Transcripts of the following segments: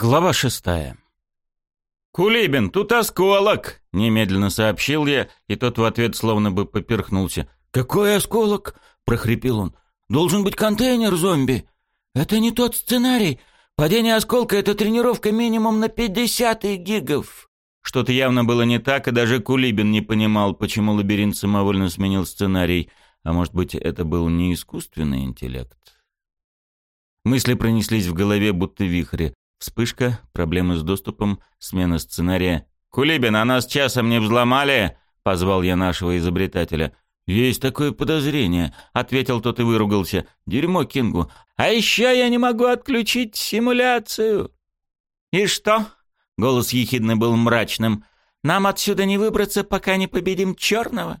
Глава шестая. «Кулибин, тут осколок!» — немедленно сообщил я, и тот в ответ словно бы поперхнулся. «Какой осколок?» — прохрипел он. «Должен быть контейнер зомби. Это не тот сценарий. Падение осколка — это тренировка минимум на 50 гигов». Что-то явно было не так, и даже Кулибин не понимал, почему лабиринт самовольно сменил сценарий. А может быть, это был не искусственный интеллект? Мысли пронеслись в голове, будто вихри. Вспышка, проблемы с доступом, смена сценария. «Кулибин, а нас часом не взломали?» — позвал я нашего изобретателя. «Есть такое подозрение», — ответил тот и выругался. «Дерьмо Кингу. А еще я не могу отключить симуляцию». «И что?» — голос ехидный был мрачным. «Нам отсюда не выбраться, пока не победим черного?»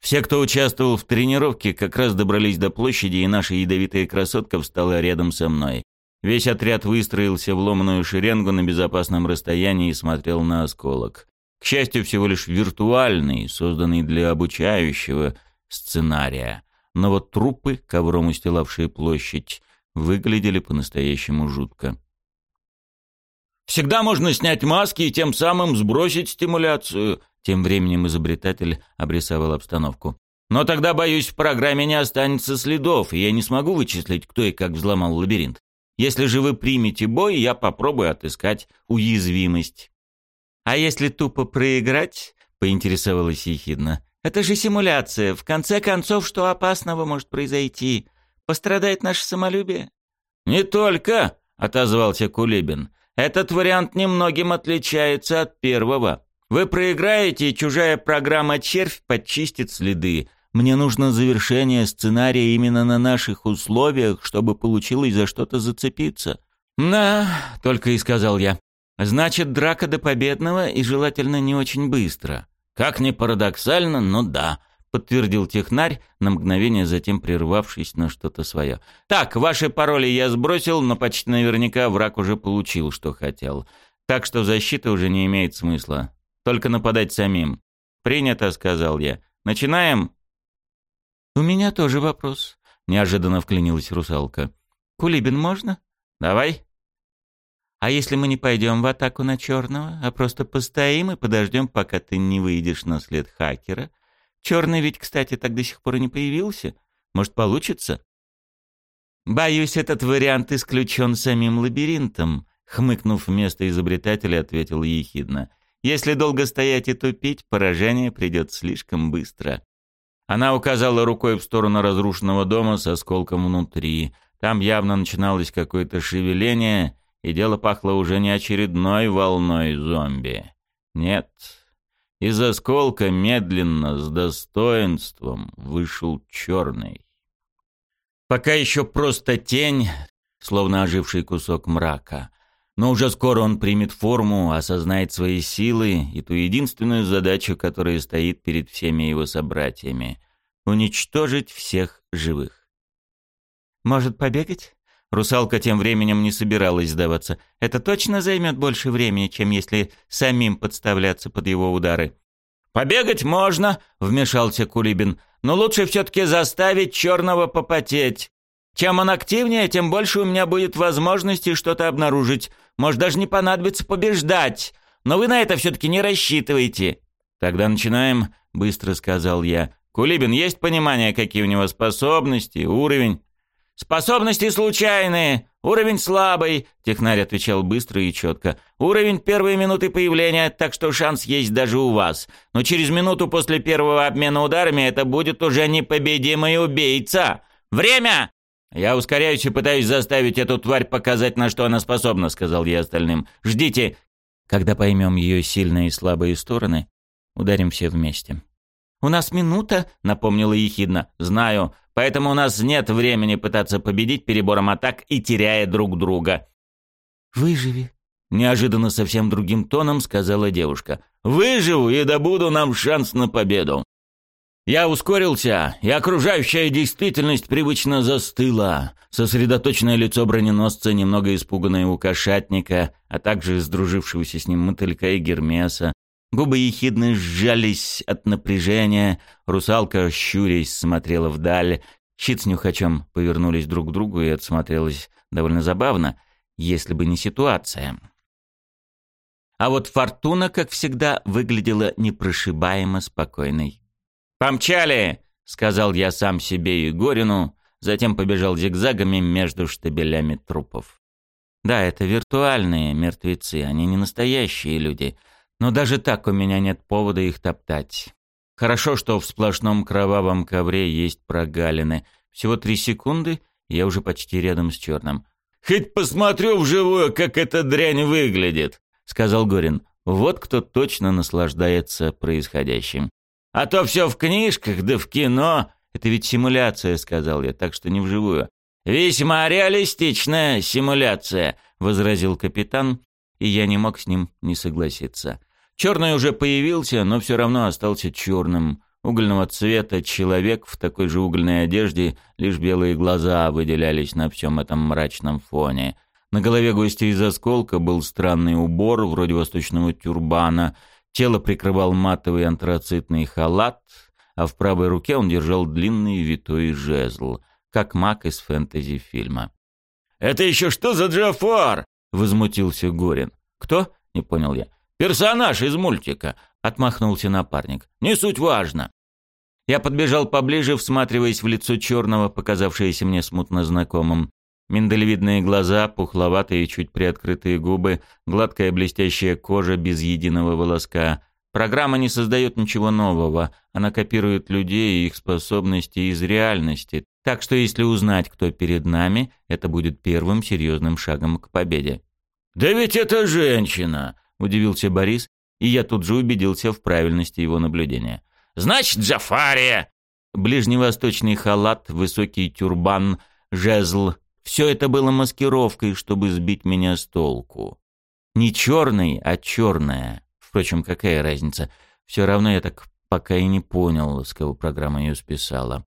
Все, кто участвовал в тренировке, как раз добрались до площади, и наша ядовитая красотка встала рядом со мной. Весь отряд выстроился в ломаную шеренгу на безопасном расстоянии и смотрел на осколок. К счастью, всего лишь виртуальный, созданный для обучающего сценария. Но вот трупы, ковром устилавшие площадь, выглядели по-настоящему жутко. «Всегда можно снять маски и тем самым сбросить стимуляцию», тем временем изобретатель обрисовал обстановку. «Но тогда, боюсь, в программе не останется следов, и я не смогу вычислить, кто и как взломал лабиринт. Если же вы примете бой, я попробую отыскать уязвимость». «А если тупо проиграть?» — поинтересовалась ехидно. «Это же симуляция. В конце концов, что опасного может произойти? Пострадает наше самолюбие?» «Не только», — отозвался Кулибин. «Этот вариант немногим отличается от первого. Вы проиграете, и чужая программа «Червь» подчистит следы. Мне нужно завершение сценария именно на наших условиях, чтобы получилось за что-то зацепиться». «Да», — только и сказал я. «Значит, драка до победного и желательно не очень быстро». «Как ни парадоксально, но да», — подтвердил технарь, на мгновение затем прервавшись на что-то свое. «Так, ваши пароли я сбросил, но почти наверняка враг уже получил, что хотел. Так что защита уже не имеет смысла. Только нападать самим. Принято, сказал я. Начинаем? У меня тоже вопрос. Неожиданно вклинилась русалка. Кулибин можно? Давай. А если мы не пойдем в атаку на черного, а просто постоим и подождем, пока ты не выйдешь на след хакера? Черный ведь, кстати, так до сих пор и не появился. Может, получится? Боюсь, этот вариант исключен самим лабиринтом, хмыкнув вместо изобретателя, ответил ехидно. Если долго стоять и тупить, поражение придет слишком быстро. Она указала рукой в сторону разрушенного дома с осколком внутри. Там явно начиналось какое-то шевеление, и дело пахло уже не очередной волной зомби. Нет, из осколка медленно, с достоинством, вышел черный. Пока еще просто тень, словно оживший кусок мрака — но уже скоро он примет форму, осознает свои силы и ту единственную задачу, которая стоит перед всеми его собратьями — уничтожить всех живых. «Может, побегать?» Русалка тем временем не собиралась сдаваться. «Это точно займет больше времени, чем если самим подставляться под его удары». «Побегать можно», — вмешался Кулибин, «но лучше все-таки заставить черного попотеть. Чем он активнее, тем больше у меня будет возможности что-то обнаружить. Может, даже не понадобится побеждать. Но вы на это все-таки не рассчитываете». «Тогда начинаем», — быстро сказал я. «Кулибин, есть понимание, какие у него способности, уровень?» «Способности случайные, уровень слабый», — технарь отвечал быстро и четко. «Уровень первые минуты появления, так что шанс есть даже у вас. Но через минуту после первого обмена ударами это будет уже непобедимый убийца. Время!» «Я ускоряюсь и пытаюсь заставить эту тварь показать, на что она способна», — сказал я остальным. «Ждите». Когда поймем ее сильные и слабые стороны, ударим все вместе. «У нас минута», — напомнила ехидно. «Знаю. Поэтому у нас нет времени пытаться победить перебором атак и теряя друг друга». «Выживи», — неожиданно совсем другим тоном сказала девушка. «Выживу и добуду нам шанс на победу». Я ускорился, и окружающая действительность привычно застыла. Сосредоточенное лицо броненосца, немного испуганное у кошатника, а также сдружившегося с ним мотылька и гермеса. Губы ехидно сжались от напряжения, русалка, щурясь, смотрела вдаль. Щит с нюхачом повернулись друг к другу и отсмотрелась довольно забавно. если бы не ситуация. А вот Фортуна, как всегда, выглядела непрошибаемо спокойной. «Помчали!» — сказал я сам себе и Горину, затем побежал зигзагами между штабелями трупов. Да, это виртуальные мертвецы, они не настоящие люди, но даже так у меня нет повода их топтать. Хорошо, что в сплошном кровавом ковре есть прогалины. Всего три секунды, я уже почти рядом с черным. «Хоть посмотрю вживую, как эта дрянь выглядит», — сказал Горин. Вот кто точно наслаждается происходящим. «А то все в книжках, да в кино». «Это ведь симуляция», — сказал я, так что не вживую. «Весьма реалистичная симуляция», — возразил капитан, и я не мог с ним не согласиться. Черный уже появился, но все равно остался черным. Угольного цвета человек в такой же угольной одежде, лишь белые глаза выделялись на всем этом мрачном фоне. На голове гостя из осколка был странный убор, вроде восточного тюрбана. Тело прикрывал матовый антрацитный халат, а в правой руке он держал длинный витой жезл, как маг из фэнтези-фильма. «Это еще что за Джафар?» — возмутился Горин. «Кто?» — не понял я. «Персонаж из мультика», — отмахнулся напарник. «Не суть важно». Я подбежал поближе, всматриваясь в лицо черного, показавшееся мне смутно знакомым. Миндалевидные глаза, пухловатые, чуть приоткрытые губы, гладкая блестящая кожа без единого волоска. Программа не создает ничего нового, она копирует людей и их способности из реальности. Так что если узнать, кто перед нами, это будет первым серьезным шагом к победе. «Да ведь это женщина!» удивился Борис, и я тут же убедился в правильности его наблюдения. «Значит, Джафария!» Ближневосточный халат, высокий тюрбан, жезл — все это было маскировкой, чтобы сбить меня с толку. Не черный, а черная. Впрочем, какая разница? Все равно я так пока и не понял, с кого программа ее списала.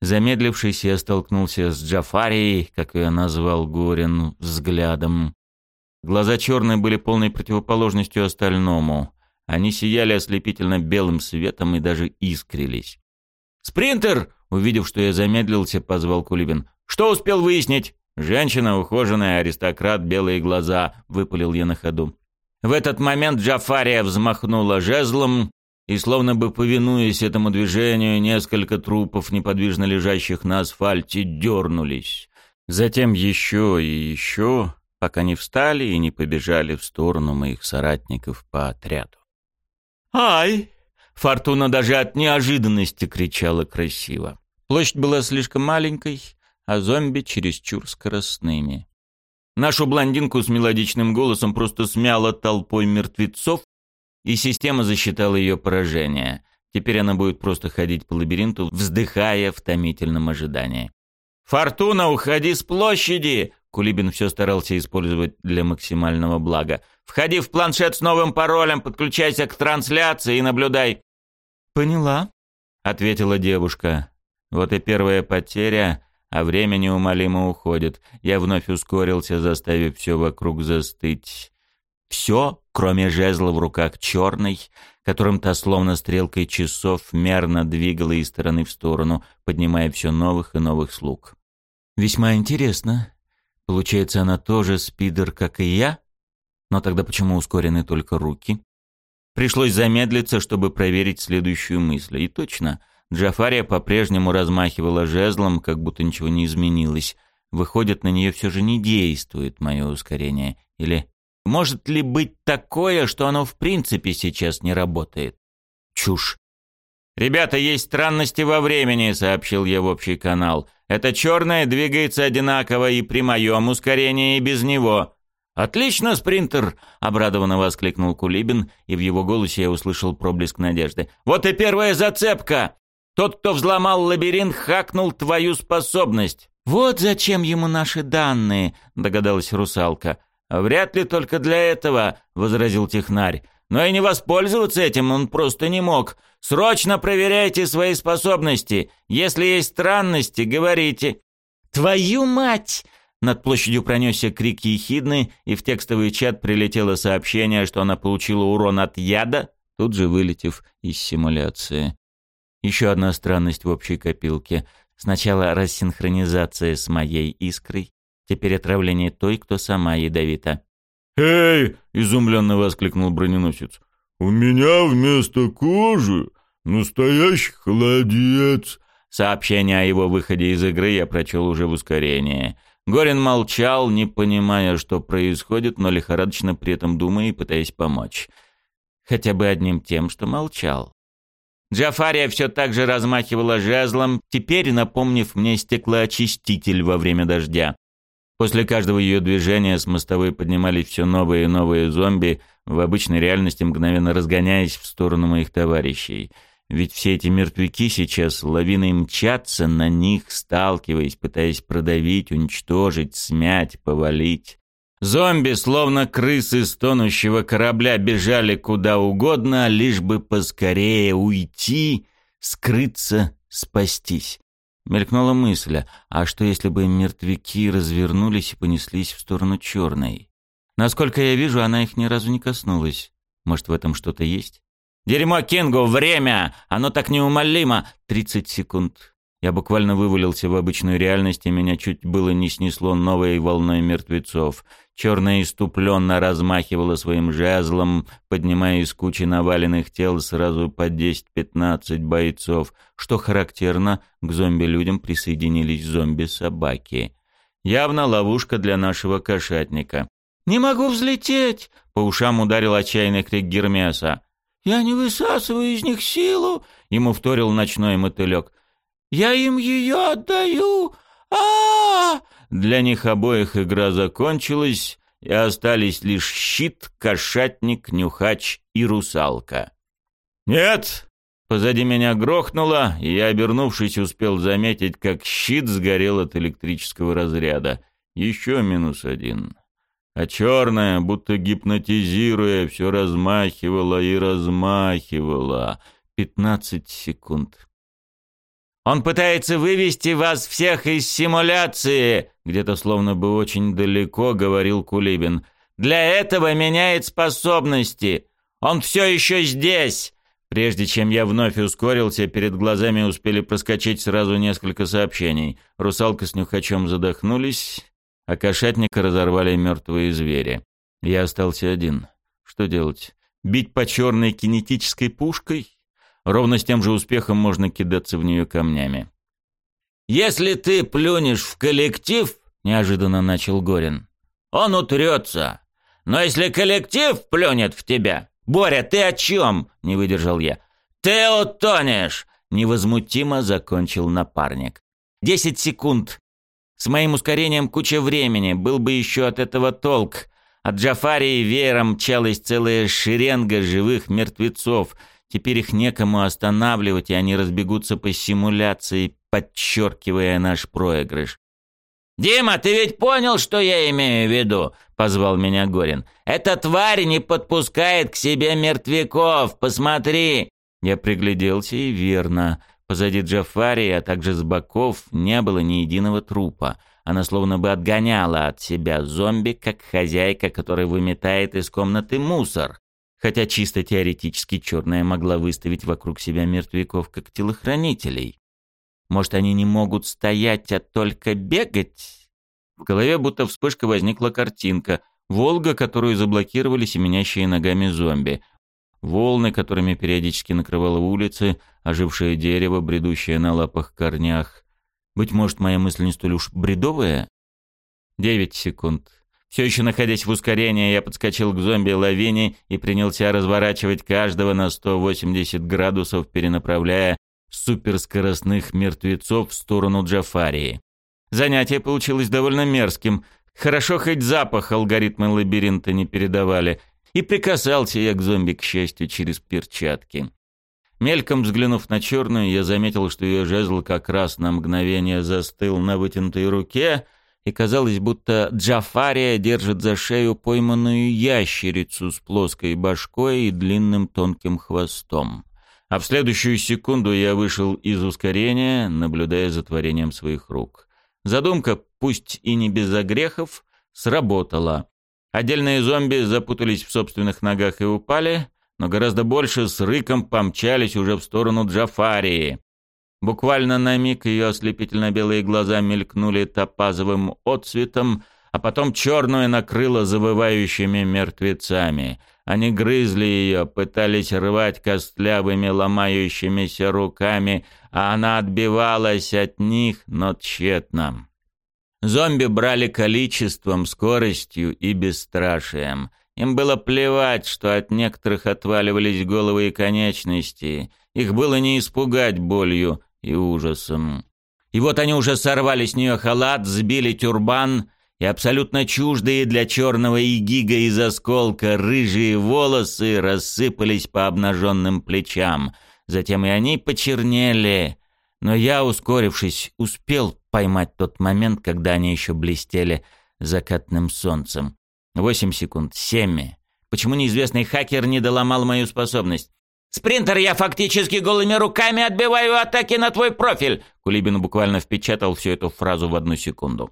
Замедлившись, я столкнулся с Джафарией, как ее назвал Горин, взглядом. Глаза черные были полной противоположностью остальному. Они сияли ослепительно белым светом и даже искрились. «Спринтер!» — увидев, что я замедлился, позвал Кулибин. «Что успел выяснить?» «Женщина, ухоженная, аристократ, белые глаза», — выпалил я на ходу. В этот момент Джафария взмахнула жезлом, и, словно бы повинуясь этому движению, несколько трупов, неподвижно лежащих на асфальте, дернулись. Затем еще и еще, пока не встали и не побежали в сторону моих соратников по отряду. «Ай!» Фортуна даже от неожиданности кричала красиво. Площадь была слишком маленькой, а зомби чересчур скоростными. Нашу блондинку с мелодичным голосом просто смяла толпой мертвецов, и система засчитала ее поражение. Теперь она будет просто ходить по лабиринту, вздыхая в томительном ожидании. «Фортуна, уходи с площади!» Кулибин все старался использовать для максимального блага. «Входи в планшет с новым паролем, подключайся к трансляции и наблюдай». «Поняла», — ответила девушка. Вот и первая потеря, а время неумолимо уходит. Я вновь ускорился, заставив все вокруг застыть. Все, кроме жезла в руках черной, которым та словно стрелкой часов мерно двигала из стороны в сторону, поднимая все новых и новых слуг. «Весьма интересно», Получается, она тоже спидер, как и я? Но тогда почему ускорены только руки? Пришлось замедлиться, чтобы проверить следующую мысль. И точно, Джафария по-прежнему размахивала жезлом, как будто ничего не изменилось. Выходит, на нее все же не действует мое ускорение. Или может ли быть такое, что оно в принципе сейчас не работает? Чушь. «Ребята, есть странности во времени», — сообщил я в общий канал. «Это черное двигается одинаково и при моем ускорении, и без него». «Отлично, спринтер!» — обрадованно воскликнул Кулибин, и в его голосе я услышал проблеск надежды. «Вот и первая зацепка! Тот, кто взломал лабиринт, хакнул твою способность!» «Вот зачем ему наши данные!» — догадалась русалка. «Вряд ли только для этого», — возразил технарь. «Но и не воспользоваться этим он просто не мог. Срочно проверяйте свои способности. Если есть странности, говорите». «Твою мать!» Над площадью пронесся крик ехидны, и в текстовый чат прилетело сообщение, что она получила урон от яда, тут же вылетев из симуляции. Еще одна странность в общей копилке. Сначала рассинхронизация с моей искрой, Теперь отравление той, кто сама ядовита. «Эй!» — изумленно воскликнул броненосец. «У меня вместо кожи настоящий холодец!» Сообщение о его выходе из игры я прочел уже в ускорении. Горин молчал, не понимая, что происходит, но лихорадочно при этом думая и пытаясь помочь. Хотя бы одним тем, что молчал. Джафария все так же размахивала жезлом, теперь напомнив мне стеклоочиститель во время дождя. После каждого ее движения с мостовой поднимались все новые и новые зомби, в обычной реальности мгновенно разгоняясь в сторону моих товарищей. Ведь все эти мертвяки сейчас лавиной мчатся на них, сталкиваясь, пытаясь продавить, уничтожить, смять, повалить. Зомби, словно крысы с тонущего корабля, бежали куда угодно, лишь бы поскорее уйти, скрыться, спастись. Мелькнула мысль, а что если бы мертвяки развернулись и понеслись в сторону черной? Насколько я вижу, она их ни разу не коснулась. Может, в этом что-то есть? «Дерьмо Кингу! Время! Оно так неумолимо!» Тридцать секунд. Я буквально вывалился в обычную реальность, и меня чуть было не снесло новой волной мертвецов. Черная иступленно размахивала своим жезлом, поднимая из кучи наваленных тел сразу по 10-15 бойцов. Что характерно, к зомби-людям присоединились зомби-собаки. Явно ловушка для нашего кошатника. «Не могу взлететь!» — по ушам ударил отчаянный крик Гермеса. «Я не высасываю из них силу!» — ему вторил ночной мотылек. «Я им ее отдаю! а, -а, -а Для них обоих игра закончилась, и остались лишь щит, кошатник, нюхач и русалка. «Нет!» Позади меня грохнуло, и я, обернувшись, успел заметить, как щит сгорел от электрического разряда. Еще минус один а черная, будто гипнотизируя, все размахивала и размахивала. Пятнадцать секунд. «Он пытается вывести вас всех из симуляции!» Где-то словно бы очень далеко говорил Кулибин. «Для этого меняет способности! Он все еще здесь!» Прежде чем я вновь ускорился, перед глазами успели проскочить сразу несколько сообщений. Русалка с нюхачом задохнулись, а кошатника разорвали мертвые звери. Я остался один. Что делать? Бить по черной кинетической пушкой? Ровно с тем же успехом можно кидаться в нее камнями. «Если ты плюнешь в коллектив», — неожиданно начал Горин, — «он утрется. Но если коллектив плюнет в тебя...» «Боря, ты о чем?» — не выдержал я. «Ты утонешь!» — невозмутимо закончил напарник. «Десять секунд. С моим ускорением куча времени, был бы еще от этого толк. От Джафарии веером мчалась целая шеренга живых мертвецов. Теперь их некому останавливать, и они разбегутся по симуляции, подчеркивая наш проигрыш. «Дима, ты ведь понял, что я имею в виду?» — позвал меня Горин. «Эта тварь не подпускает к себе мертвяков, посмотри!» Я пригляделся, и верно. Позади Джафари, а также с боков, не было ни единого трупа. Она словно бы отгоняла от себя зомби, как хозяйка, которая выметает из комнаты мусор. Хотя чисто теоретически черная могла выставить вокруг себя мертвяков, как телохранителей. Может, они не могут стоять, а только бегать? В голове будто вспышка возникла картинка. Волга, которую заблокировали семенящие ногами зомби. Волны, которыми периодически накрывало улицы, ожившее дерево, бредущее на лапах корнях. Быть может, моя мысль не столь уж бредовая? Девять секунд. Все еще находясь в ускорении, я подскочил к зомби-лавине и принялся разворачивать каждого на 180 градусов, перенаправляя суперскоростных мертвецов в сторону Джафарии. Занятие получилось довольно мерзким. Хорошо хоть запах алгоритмы лабиринта не передавали. И прикасался я к зомби, к счастью, через перчатки. Мельком взглянув на черную, я заметил, что ее жезл как раз на мгновение застыл на вытянутой руке, и казалось, будто Джафария держит за шею пойманную ящерицу с плоской башкой и длинным тонким хвостом. А в следующую секунду я вышел из ускорения, наблюдая за творением своих рук. Задумка, пусть и не без огрехов, сработала. Отдельные зомби запутались в собственных ногах и упали, но гораздо больше с рыком помчались уже в сторону Джафарии. Буквально на миг ее ослепительно-белые глаза мелькнули топазовым отцветом, а потом черную накрыло забывающими мертвецами. Они грызли ее, пытались рвать костлявыми ломающимися руками, а она отбивалась от них, но тщетно. Зомби брали количеством, скоростью и бесстрашием. Им было плевать, что от некоторых отваливались головы и конечности. Их было не испугать болью и ужасом. И вот они уже сорвали с нее халат, сбили тюрбан, и абсолютно чуждые для черного игига из осколка рыжие волосы рассыпались по обнаженным плечам. Затем и они почернели. Но я, ускорившись, успел поймать тот момент, когда они еще блестели закатным солнцем. Восемь секунд, семь. Почему неизвестный хакер не доломал мою способность? «Спринтер, я фактически голыми руками отбиваю атаки на твой профиль!» Кулибин буквально впечатал всю эту фразу в одну секунду.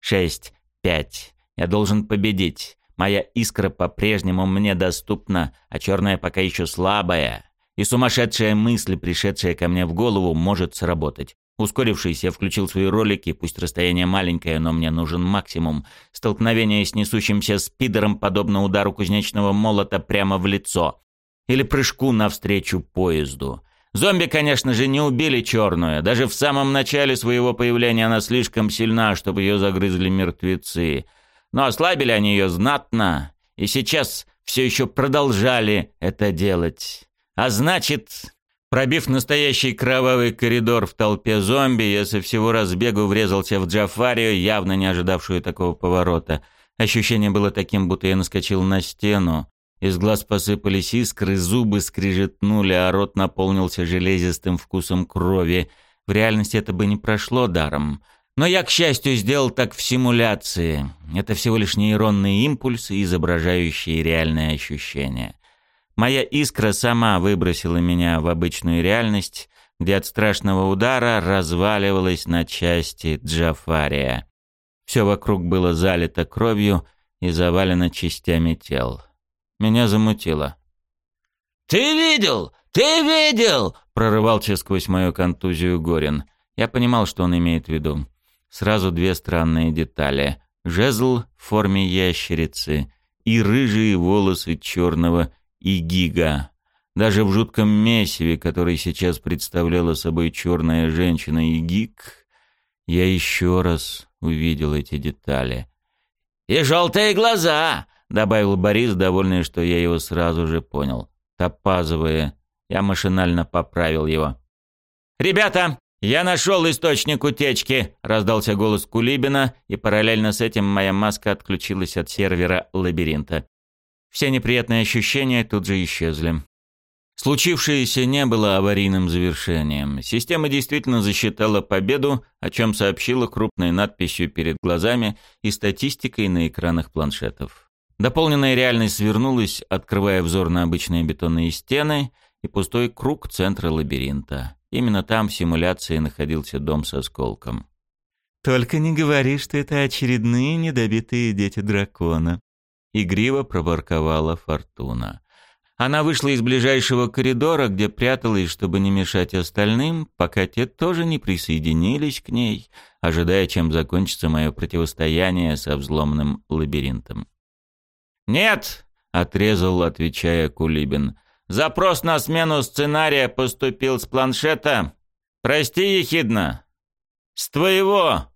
Шесть. Пять. Я должен победить. Моя искра по-прежнему мне доступна, а черная пока еще слабая. И сумасшедшая мысль, пришедшая ко мне в голову, может сработать. Ускорившись, я включил свои ролики, пусть расстояние маленькое, но мне нужен максимум. Столкновение с несущимся спидером подобно удару кузнечного молота прямо в лицо. Или прыжку навстречу поезду. Зомби, конечно же, не убили черную. Даже в самом начале своего появления она слишком сильна, чтобы ее загрызли мертвецы. Но ослабили они ее знатно, и сейчас все еще продолжали это делать. А значит, пробив настоящий кровавый коридор в толпе зомби, я со всего разбегу врезался в Джафарию, явно не ожидавшую такого поворота. Ощущение было таким, будто я наскочил на стену, из глаз посыпались искры, зубы скрижетнули, а рот наполнился железистым вкусом крови. В реальности это бы не прошло даром. Но я, к счастью, сделал так в симуляции. Это всего лишь нейронные импульсы, изображающие реальные ощущения. Моя искра сама выбросила меня в обычную реальность, где от страшного удара разваливалась на части Джафария. Все вокруг было залито кровью и завалено частями тел. Меня замутило. «Ты видел? Ты видел?» — прорывался сквозь мою контузию Горин. Я понимал, что он имеет в виду. Сразу две странные детали. Жезл в форме ящерицы и рыжие волосы черного игига. Даже в жутком месиве, который сейчас представляла собой черная женщина игиг, я еще раз увидел эти детали. «И желтые глаза! Добавил Борис, довольный, что я его сразу же понял. Топазовые. Я машинально поправил его. «Ребята, я нашел источник утечки!» – раздался голос Кулибина, и параллельно с этим моя маска отключилась от сервера лабиринта. Все неприятные ощущения тут же исчезли. Случившееся не было аварийным завершением. Система действительно засчитала победу, о чем сообщила крупной надписью перед глазами и статистикой на экранах планшетов. Дополненная реальность свернулась, открывая взор на обычные бетонные стены и пустой круг центра лабиринта. Именно там в симуляции находился дом с осколком. «Только не говори, что это очередные недобитые дети дракона», — игриво проворковала Фортуна. Она вышла из ближайшего коридора, где пряталась, чтобы не мешать остальным, пока те тоже не присоединились к ней, ожидая, чем закончится мое противостояние со взломанным лабиринтом. «Нет», — отрезал, отвечая Кулибин. «Запрос на смену сценария поступил с планшета. Прости, ехидно. С твоего